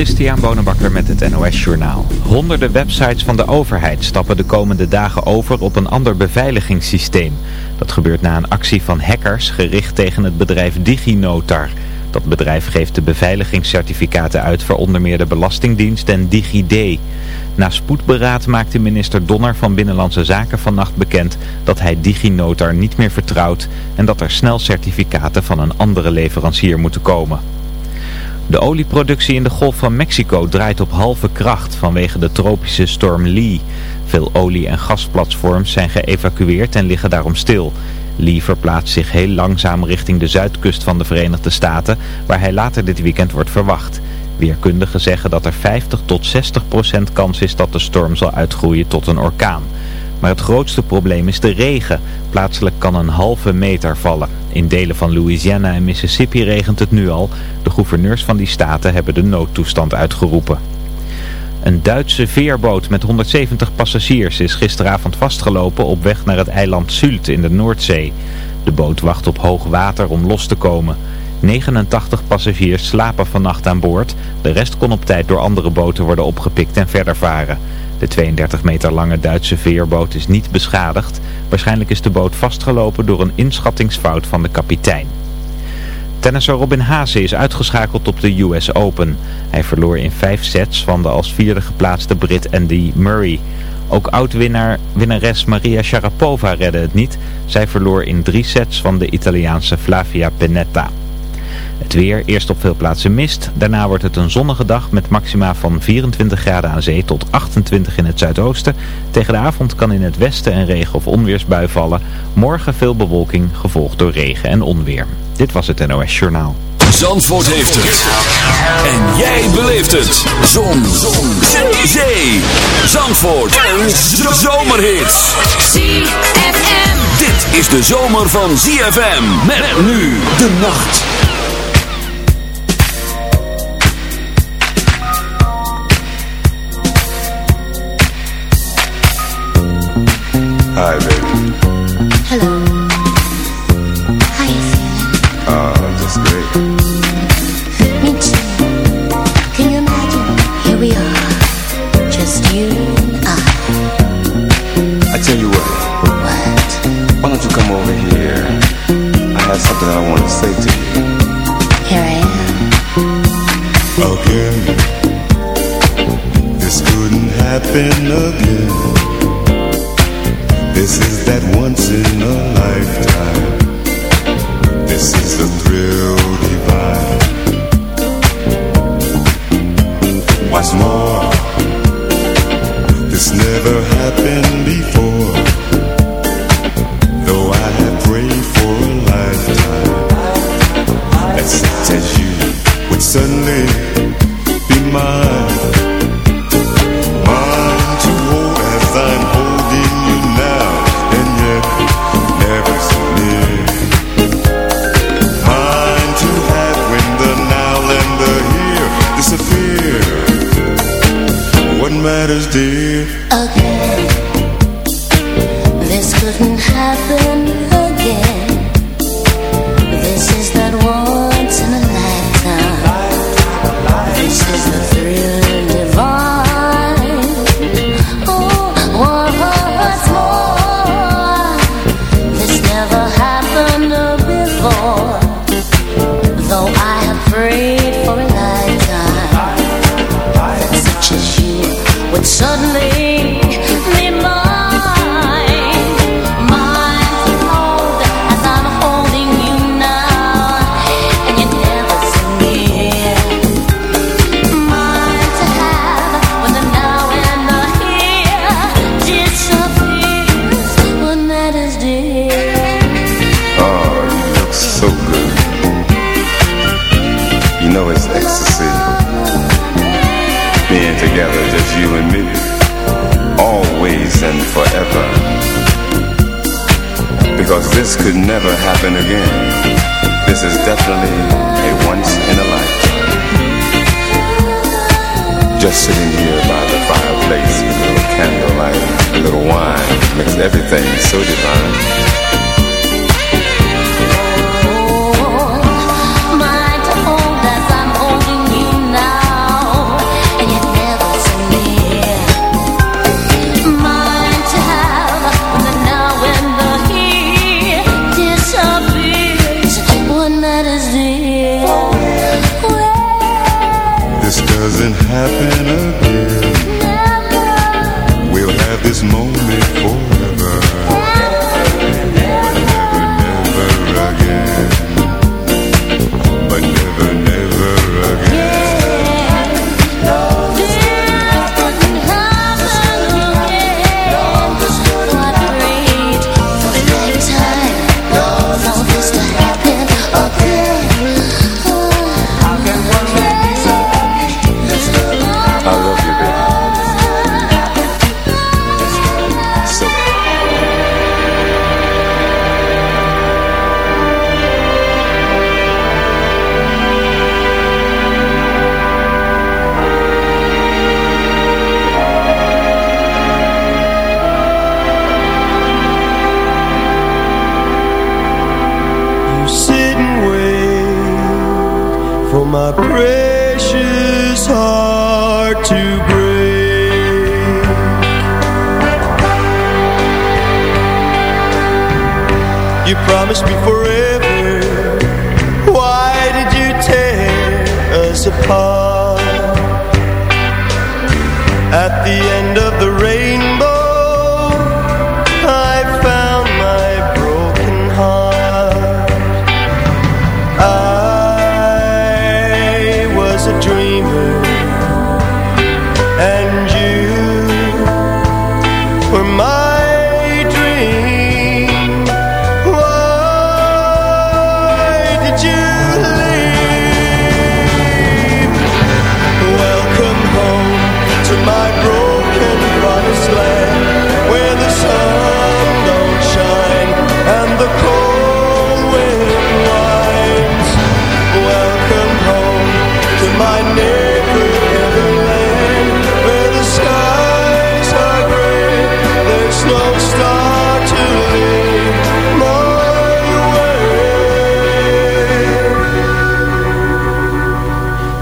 Christian Bonenbakker met het NOS Journaal. Honderden websites van de overheid stappen de komende dagen over op een ander beveiligingssysteem. Dat gebeurt na een actie van hackers gericht tegen het bedrijf DigiNotar. Dat bedrijf geeft de beveiligingscertificaten uit voor onder meer de Belastingdienst en DigiD. Na spoedberaad maakte minister Donner van Binnenlandse Zaken vannacht bekend dat hij DigiNotar niet meer vertrouwt en dat er snel certificaten van een andere leverancier moeten komen. De olieproductie in de Golf van Mexico draait op halve kracht vanwege de tropische storm Lee. Veel olie- en gasplatforms zijn geëvacueerd en liggen daarom stil. Lee verplaatst zich heel langzaam richting de zuidkust van de Verenigde Staten, waar hij later dit weekend wordt verwacht. Weerkundigen zeggen dat er 50 tot 60 procent kans is dat de storm zal uitgroeien tot een orkaan. Maar het grootste probleem is de regen. Plaatselijk kan een halve meter vallen. In delen van Louisiana en Mississippi regent het nu al. De gouverneurs van die staten hebben de noodtoestand uitgeroepen. Een Duitse veerboot met 170 passagiers is gisteravond vastgelopen op weg naar het eiland Sult in de Noordzee. De boot wacht op hoog water om los te komen. 89 passagiers slapen vannacht aan boord. De rest kon op tijd door andere boten worden opgepikt en verder varen. De 32 meter lange Duitse veerboot is niet beschadigd. Waarschijnlijk is de boot vastgelopen door een inschattingsfout van de kapitein. Tennisser Robin Haase is uitgeschakeld op de US Open. Hij verloor in vijf sets van de als vierde geplaatste Brit Andy Murray. Ook oud-winnares Maria Sharapova redde het niet. Zij verloor in drie sets van de Italiaanse Flavia Pennetta. Het weer, eerst op veel plaatsen mist. Daarna wordt het een zonnige dag met maxima van 24 graden aan zee tot 28 in het zuidoosten. Tegen de avond kan in het westen een regen- of onweersbui vallen. Morgen veel bewolking, gevolgd door regen en onweer. Dit was het NOS Journaal. Zandvoort heeft het. En jij beleeft het. Zon. Zon. Zee. Zandvoort. En zomerhits. ZFM. Dit is de zomer van ZFM. Met nu de nacht.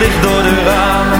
licht door de ramen,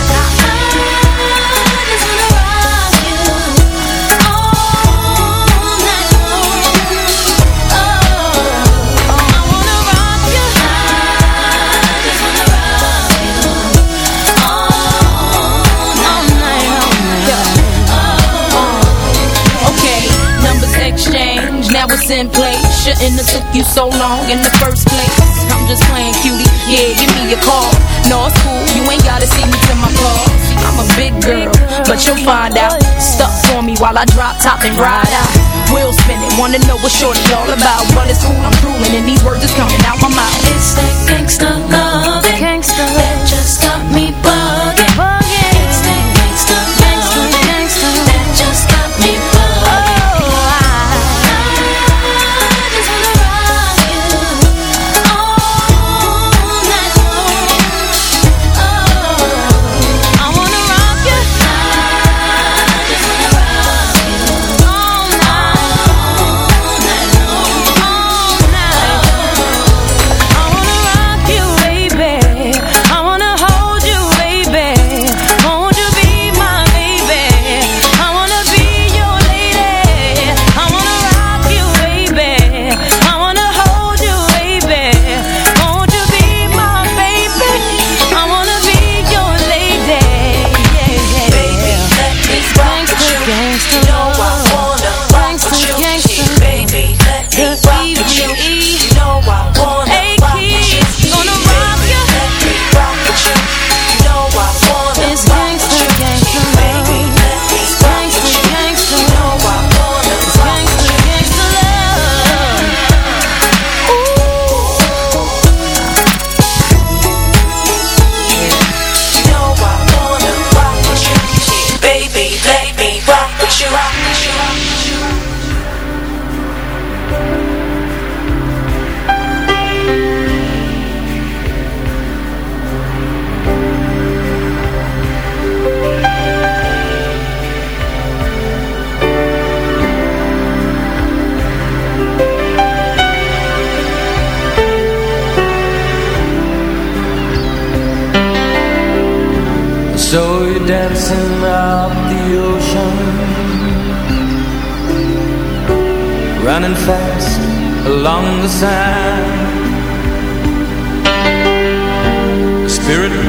It's in place. Shouldn't have took you so long in the first place. I'm just playing cutie, yeah, give me a call. No, it's cool, you ain't gotta see me to my car. I'm a big girl, but you'll find out. Stuck for me while I drop top and ride out. Wheel spinning, wanna know what shorty all about. But it's cool, I'm cruising, and these words is coming out my mouth. It's that gangsta love, gangsta that just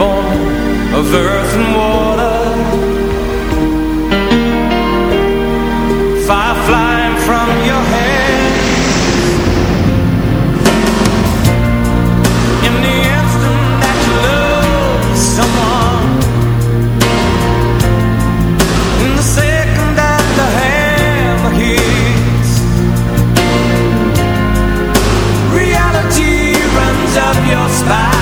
born of earth and water. Fire flying from your head. In the instant that you love someone. In the second that the hammer hits. Reality runs up your spine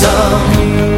Some.